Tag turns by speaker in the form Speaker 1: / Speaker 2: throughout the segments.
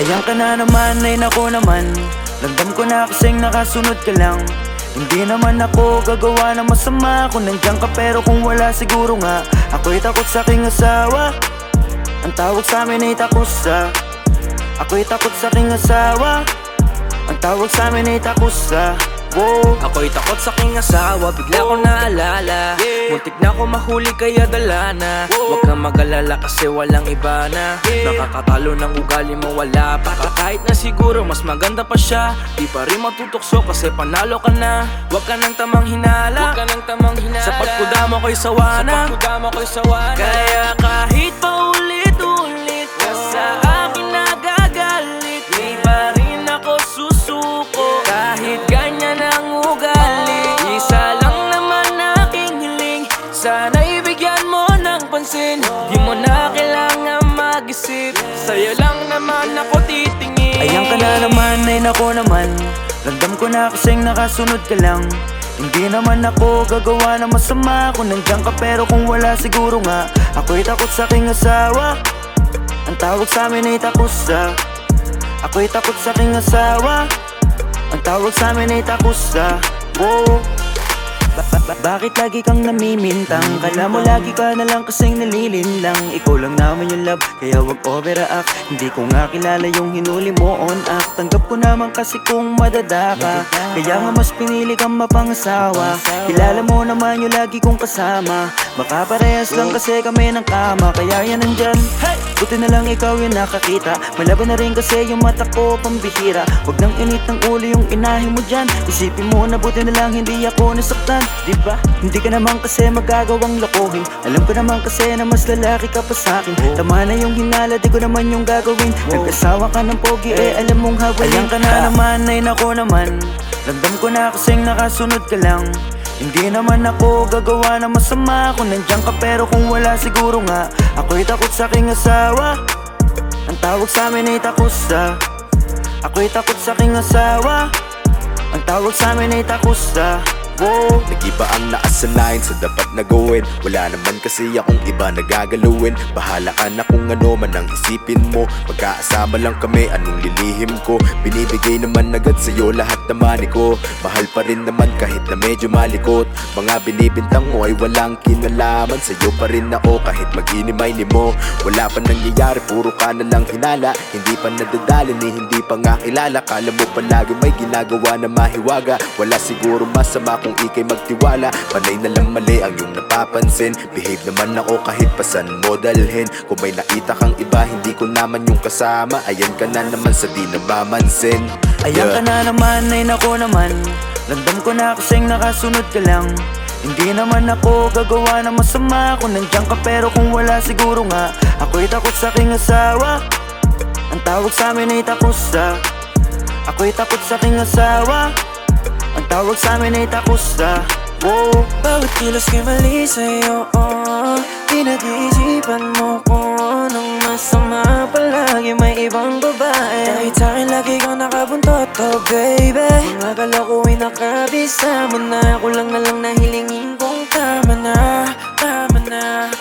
Speaker 1: Ayan ka na naman, ay nako naman. Landam ko na kasing nakasunod ka lang. Hindi naman ako gagawa ng masama Kung nandiyan ka pero kung wala siguro nga. Ako'y takot sa aking asawa. Ang tawag sa amin ay takusa. Ako'y takot sa aking asawa. Ang tawag sa amin ay takusa Wow
Speaker 2: Ako'y takot sa aking asawa, bigla ko naalala. Muntik na ako mahuli kaya dala na. Huwag kang mag-alala kasi walang iba na. Nakakatalo ng ugali mo wala pa. Kahit na siguro mas maganda pa siya. Di pa rin matutokso kasi panalo ka na. Huwag ka nang tamang hinala. Huwag ka nang tamang hinala. Sa pagkudama ko'y sawa na. Sa pagkudama ko'y sawa na. Kaya kahit mag-isip. Sa'yo lang naman ako titingin.
Speaker 1: Ayan ka na naman, ay nako naman. Landam ko na kasing nakasunod ka lang. Hindi naman ako gagawa ng masama Kung nandiyan ka pero kung wala siguro nga. Ako'y takot sa aking asawa. Ang tawag sa amin ay takusa Ako'y takot sa aking asawa. Ang tawag sa amin ay takusa Wow Ba- ba- ba- Bakit lagi kang namimintang? Kala mo lagi ka na lang kasing nalilinlang Ikaw lang naman yung love, kaya wag overact. Hindi ko nga kilala yung hinuli mo on act. Tanggap ko naman kasi kung madadaka. Kaya nga mas pinili kang mapangasawa. Kilala mo naman yung lagi kong kasama. Baka parehas lang kasi kami ng kama. Kaya yan nandyan. Buti na lang ikaw yung nakakita. Malaban na rin kasi yung mata ko pambihira. Huwag nang init ng ulo yung inahin mo dyan. Isipin mo na buti na lang hindi ako nasaktan Diba? Hindi ka naman kasi magagawang lokohin. Alam ko naman kasi na mas lalaki ka pa sa'kin. Tama na yung hinala, di ko naman yung gagawin. Nag-asawa ka ng pogi, eh alam mong hawalin Ayan ka na naman, ay nako naman. Ramdam ko na kasing nakasunod ka lang. Hindi naman ako gagawa ng masama Kung nandiyan ka pero kung wala siguro nga Ako'y takot sa aking asawa. Ang tawag sa amin ay takusa Ako'y takot sa aking asawa. Ang tawag sa amin ay takusa Wow
Speaker 3: Nag-iba ang naasanayan sa dapat na gawin Wala naman kasi akong iba na gagaluin Bahala ka na kung ano man ang isipin mo. Magkasama lang kami, anong lilihim ko? Binibigay naman agad sa'yo lahat na money ko. Mahal pa rin naman kahit na medyo malikot. Mga binibintang mo ay walang kinalaman. Sa'yo pa rin ako kahit mag-inimay ni mo. Wala pa nangyayari, puro ka na lang hinala. Hindi pa nadadali ni hindi pa nga kilala. Kala mo palagi may ginagawa na mahiwaga. Wala siguro masama kung ikay magtiwala. Panay na lang mali ang iyong napapansin. Behave naman ako kahit pasan mo dalhin. Kung may nakita kang iba hindi ko naman yung kasama. Ayan ka na naman sa di namamansin
Speaker 1: Ayan ka na naman, ay nako naman. Landam ko na kasing nakasunod ka lang. Hindi naman ako gagawa ng masama Kung nandiyan ka pero kung wala siguro nga Ako'y takot sa aking asawa. Ang tawag sa amin ay takusa Ako'y takot sa aking asawa Ang tawag sa amin ay takusa Wow.
Speaker 2: Bawat kilos ko'y mali sa'yo? Oh. Pinag-iisipan mo kung anong masama Palagi may ibang babae? Kahit sa'kin lagi kang nakabuntot oh baby. Mga galaw ko'y nakabisa mo na. Ako lang na lang nahilingin kong tama na Tama na,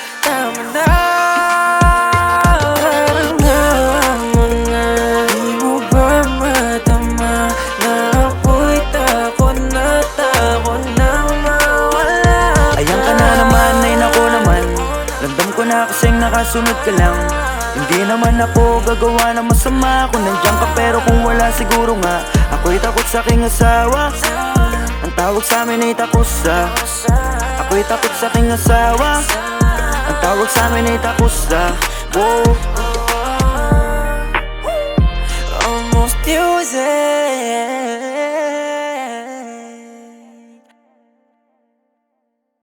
Speaker 1: nakasunod ka lang. Hindi naman ako gagawa ng masama Kung nandiyan ka pero kung wala siguro nga Ako'y takot sa aking asawa. Ang tawag sa amin ay takusa Ako'y takot sa aking asawa. Ang tawag sa amin ay takusa Wow